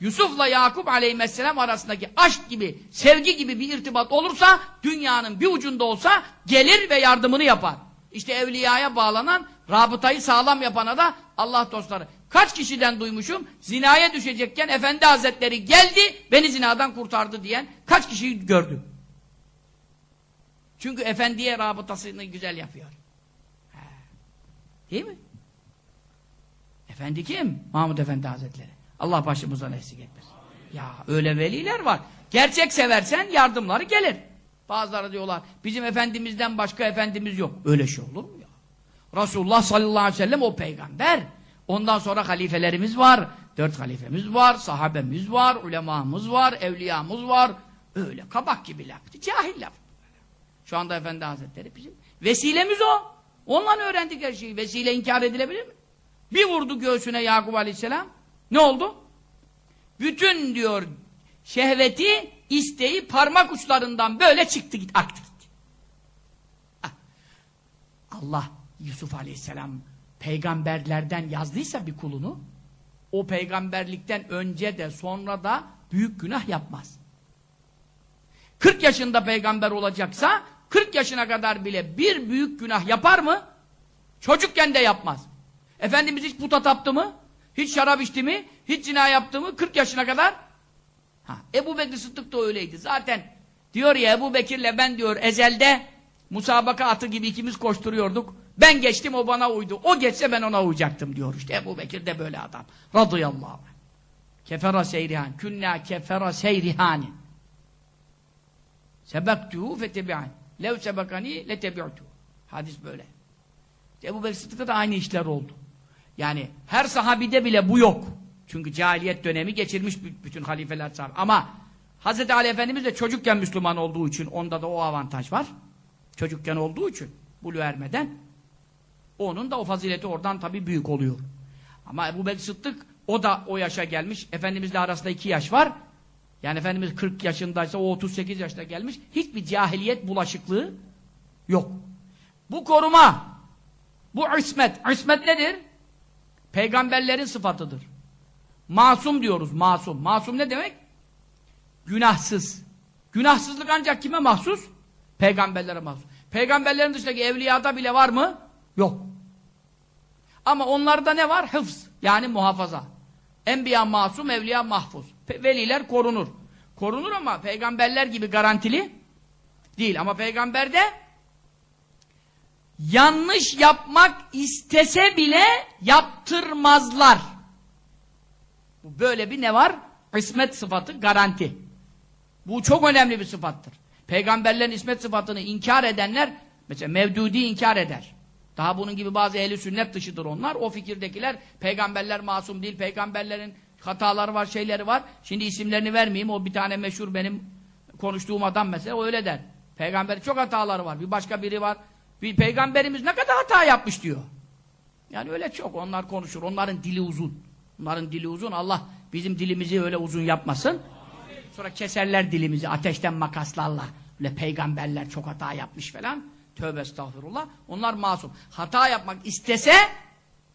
Yusuf'la Yakup aleyhisselam arasındaki aşk gibi, sevgi gibi bir irtibat olursa dünyanın bir ucunda olsa gelir ve yardımını yapar. İşte evliyaya bağlanan, rabıtayı sağlam yapana da Allah dostları. Kaç kişiden duymuşum, zinaya düşecekken Efendi Hazretleri geldi, beni zinadan kurtardı diyen kaç kişiyi gördüm. Çünkü Efendiye rabıtasını güzel yapıyor. He. Değil mi? Efendi kim? Mahmud Efendi Hazretleri. Allah başımızdan eksik etmesin. Ya öyle veliler var. Gerçek seversen yardımları gelir. Bazıları diyorlar bizim efendimizden başka efendimiz yok. Öyle şey olur mu ya? Resulullah sallallahu aleyhi ve sellem o peygamber. Ondan sonra halifelerimiz var. Dört halifemiz var, sahabemiz var, ulemamız var, evliyamız var. Öyle kabak gibi laf. Cahil laf. Şu anda Efendi Hazretleri bizim. Vesilemiz o. Ondan öğrendik her şeyi. Vesile inkar edilebilir mi? Bir vurdu göğsüne Yakup Aleyhisselam. Ne oldu? Bütün diyor şehveti, isteği parmak uçlarından böyle çıktı git, aktı gitti. Ah. Allah Yusuf Aleyhisselam peygamberlerden yazdıysa bir kulunu o peygamberlikten önce de sonra da büyük günah yapmaz. 40 yaşında peygamber olacaksa 40 yaşına kadar bile bir büyük günah yapar mı? Çocukken de yapmaz. Efendimiz hiç puta taptı mı? Hiç şarap içti mi? Hiç zina yaptı mı? 40 yaşına kadar. Ha, Ebu Bekir Sıddık da öyleydi. Zaten diyor ya Ebu Bekir'le ben diyor ezelde musabaka atı gibi ikimiz koşturuyorduk. Ben geçtim o bana uydu. O geçse ben ona uyacaktım diyor işte. Ebu Bekir de böyle adam. Radıyallahu anh. Kefera seyrihan. Künna kefera seyrihani. Sebektuhu fetebi'an. Lev sebekani letebi'tu. Hadis böyle. Ebu Bekir Sıddık'ta da aynı işler oldu. Yani her sahabide bile bu yok. Çünkü cahiliyet dönemi geçirmiş bütün halifeler sahabe. Ama Hz. Ali Efendimiz de çocukken Müslüman olduğu için onda da o avantaj var. Çocukken olduğu için bulu ermeden onun da o fazileti oradan tabii büyük oluyor. Ama Ebu Bekir Sıddık o da o yaşa gelmiş. Efendimizle arasında iki yaş var. Yani Efendimiz 40 yaşındaysa o 38 yaşında gelmiş. Hiçbir cahiliyet bulaşıklığı yok. Bu koruma, bu ismet. İsmet nedir? Peygamberlerin sıfatıdır. Masum diyoruz, masum. Masum ne demek? Günahsız. Günahsızlık ancak kime mahsus? Peygamberlere mahsus. Peygamberlerin dışındaki evliyada bile var mı? Yok. Ama onlarda ne var? Hıfz. Yani muhafaza. Enbiya masum, evliya mahfuz. Pe veliler korunur. Korunur ama peygamberler gibi garantili değil. Ama peygamberde yanlış yapmak istese bile yaptırmazlar. Böyle bir ne var? İsmet sıfatı garanti. Bu çok önemli bir sıfattır. Peygamberlerin ismet sıfatını inkar edenler mesela Mevdudi inkar eder. Daha bunun gibi bazı ehli sünnet dışıdır onlar. O fikirdekiler peygamberler masum değil, peygamberlerin hataları var, şeyleri var. Şimdi isimlerini vermeyeyim. O bir tane meşhur benim konuştuğum adam mesela o öyle der. Peygamberin çok hataları var. Bir başka biri var. Bir peygamberimiz ne kadar hata yapmış diyor. Yani öyle çok. Onlar konuşur. Onların dili uzun. Onların dili uzun. Allah bizim dilimizi öyle uzun yapmasın. Sonra keserler dilimizi ateşten makaslarla. Öyle peygamberler çok hata yapmış falan. Tövbe estağfurullah. Onlar masum. Hata yapmak istese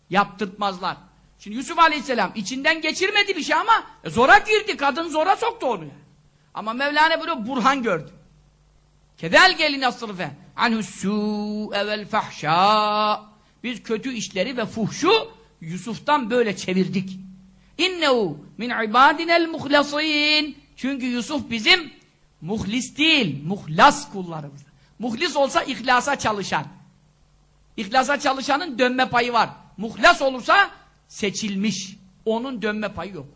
yaptırtmazlar. Şimdi Yusuf Aleyhisselam içinden geçirmedi bir şey ama e, zora girdi. Kadın zora soktu onu. Ama Mevlana böyle burhan gördü. Kedel gelin asrıfe anhussû'e vel fahşâ Biz kötü işleri ve fuhşu Yusuf'tan böyle çevirdik. İnnehu min ibadinel muhlasîn Çünkü Yusuf bizim muhlis değil, muhlas kullarımız. Muhlis olsa ihlasa çalışan. İhlasa çalışanın dönme payı var. Muhlas olursa seçilmiş. Onun dönme payı yok.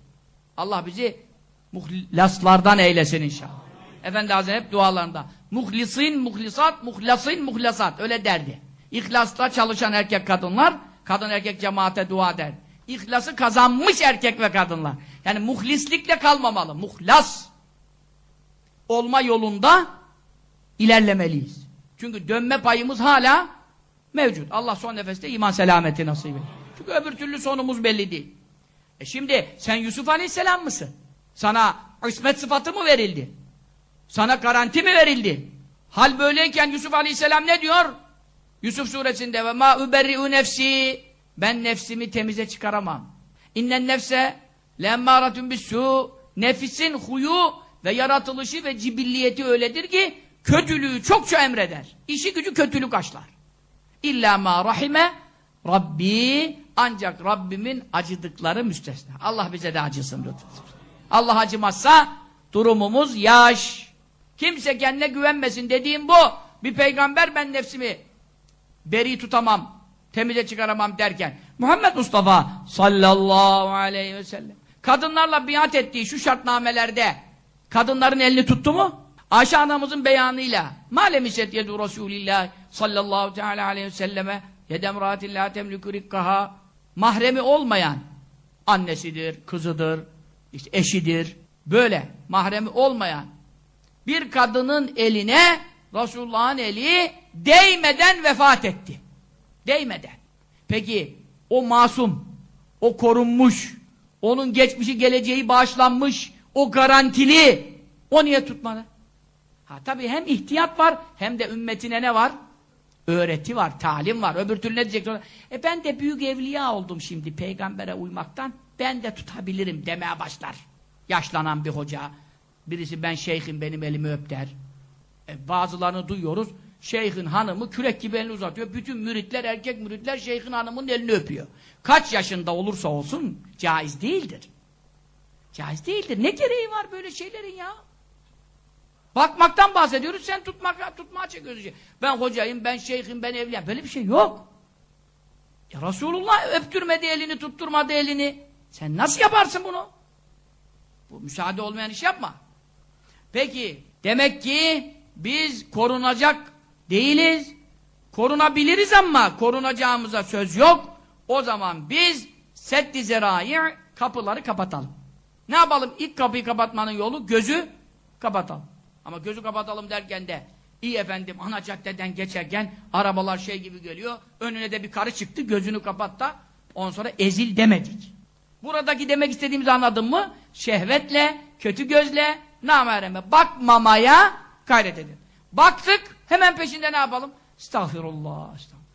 Allah bizi muhlaslardan eylesin inşallah. Efendi Hazretleri hep dualarında. Muhlisin, muhlisat, muhlasın, muhlasat. Öyle derdi. İhlasta çalışan erkek kadınlar, kadın erkek cemaate dua der. İhlası kazanmış erkek ve kadınlar. Yani muhlislikle kalmamalı. Muhlas olma yolunda ilerlemeliyiz. Çünkü dönme payımız hala mevcut. Allah son nefeste iman selameti nasip eder. Çünkü öbür türlü sonumuz belli değil. E şimdi sen Yusuf Aleyhisselam mısın? Sana ismet sıfatı mı verildi? Sana garanti mi verildi? Hal böyleyken Yusuf Aleyhisselam ne diyor? Yusuf suresinde ve ma uberri'u nefsi ben nefsimi temize çıkaramam. İnnen nefse lemmâratun bissu nefisin huyu ve yaratılışı ve cibilliyeti öyledir ki kötülüğü çokça emreder. İşi gücü kötülük açlar. İlla ma rahime Rabbi ancak Rabbimin acıdıkları müstesna. Allah bize de acısın lütfen. Allah acımazsa durumumuz yaş. Kimse kendine güvenmesin dediğim bu. Bir peygamber ben nefsimi beri tutamam, temize çıkaramam derken Muhammed Mustafa sallallahu aleyhi ve sellem kadınlarla biat ettiği şu şartnamelerde kadınların elini tuttu mu? Ayşe anamızın beyanıyla malemişet yedu Resulillah sallallahu teala aleyhi ve selleme yedemratillah temlükü rikkaha mahremi olmayan annesidir, kızıdır, işte eşidir, böyle mahremi olmayan bir kadının eline Resulullah'ın eli değmeden vefat etti. Değmeden. Peki o masum, o korunmuş, onun geçmişi geleceği bağışlanmış, o garantili, o niye tutmadı? Ha tabii hem ihtiyat var hem de ümmetine ne var? Öğreti var, talim var. Öbür türlü ne diyecek? E ben de büyük evliya oldum şimdi peygambere uymaktan. Ben de tutabilirim demeye başlar. Yaşlanan bir hoca. Birisi ben şeyhim benim elimi öp der. E, bazılarını duyuyoruz. Şeyhin hanımı kürek gibi elini uzatıyor. Bütün müritler, erkek müritler şeyhin hanımın elini öpüyor. Kaç yaşında olursa olsun caiz değildir. Caiz değildir. Ne gereği var böyle şeylerin ya? Bakmaktan bahsediyoruz, sen tutmak, tutmaya çekiyorsun. Ben hocayım, ben şeyhim, ben evliyim. Böyle bir şey yok. Ya Resulullah öptürmedi elini, tutturmadı elini. Sen nasıl yaparsın bunu? Bu müsaade olmayan iş yapma. Peki, demek ki biz korunacak değiliz. Korunabiliriz ama korunacağımıza söz yok. O zaman biz seddi zerai kapıları kapatalım. Ne yapalım? İlk kapıyı kapatmanın yolu gözü kapatalım. Ama gözü kapatalım derken de iyi efendim ana caddeden geçerken arabalar şey gibi geliyor. Önüne de bir karı çıktı gözünü kapat da ondan sonra ezil demedik. Buradaki demek istediğimizi anladın mı? Şehvetle, kötü gözle, namereme bakmamaya gayret edin. Baktık hemen peşinde ne yapalım? Estağfirullah. estağfirullah.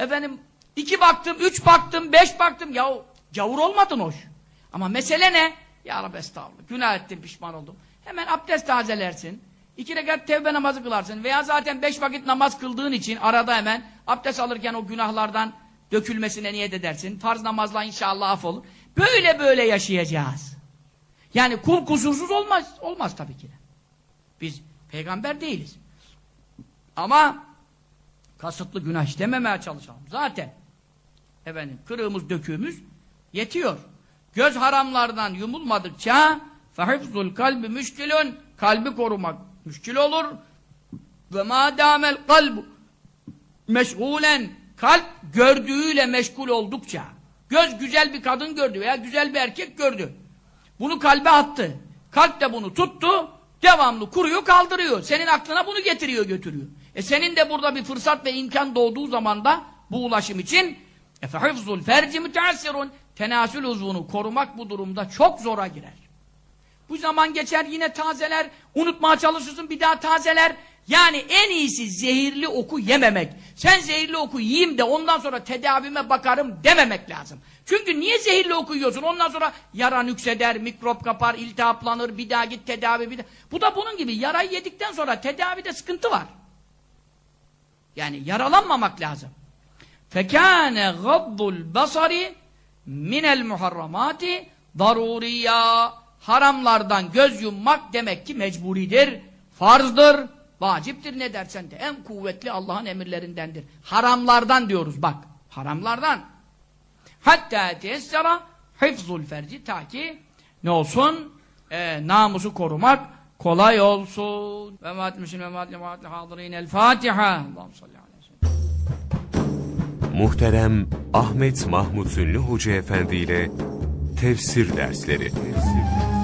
Efendim iki baktım, üç baktım, beş baktım. Ya gavur olmadın hoş. Ama mesele ne? Ya Rabbi estağfurullah. Günah ettim, pişman oldum. Hemen abdest tazelersin. İki rekat tevbe namazı kılarsın. Veya zaten beş vakit namaz kıldığın için arada hemen abdest alırken o günahlardan dökülmesine niyet edersin. Farz namazla inşallah af olur. Böyle böyle yaşayacağız. Yani kul kusursuz olmaz. Olmaz tabii ki. Biz peygamber değiliz. Ama kasıtlı günah işlememeye çalışalım. Zaten efendim kırığımız döküğümüz yetiyor. Göz haramlardan yumulmadıkça fehifzul kalbi müşkilün kalbi korumak müşkil olur ve madamel kalbu meşgulen kalp gördüğüyle meşgul oldukça göz güzel bir kadın gördü veya güzel bir erkek gördü bunu kalbe attı kalp de bunu tuttu devamlı kuruyor kaldırıyor senin aklına bunu getiriyor götürüyor e senin de burada bir fırsat ve imkan doğduğu zaman da bu ulaşım için efehifzul ferci müteassirun tenasül uzvunu korumak bu durumda çok zora girer. Bu zaman geçer yine tazeler, unutmaya çalışırsın bir daha tazeler. Yani en iyisi zehirli oku yememek. Sen zehirli oku yiyeyim de ondan sonra tedavime bakarım dememek lazım. Çünkü niye zehirli oku yiyorsun? Ondan sonra yara nükseder, mikrop kapar, iltihaplanır, bir daha git tedavi bir daha. Bu da bunun gibi yarayı yedikten sonra tedavide sıkıntı var. Yani yaralanmamak lazım. Fekâne gaddul basari minel muharramati daruriya haramlardan göz yummak demek ki mecburidir, farzdır, Vaciptir ne dersen de. En kuvvetli Allah'ın emirlerindendir. Haramlardan diyoruz bak. Haramlardan. Hatta teyessera hifzul ferci ta ki ne olsun? Ee, namusu korumak kolay olsun. Ve matmişin ve matli matli hadirin el Fatiha. Allah'ım salli ve. Muhterem Ahmet Mahmut Ünlü Hoca Efendi ile Tefsir Dersleri. Tefsir.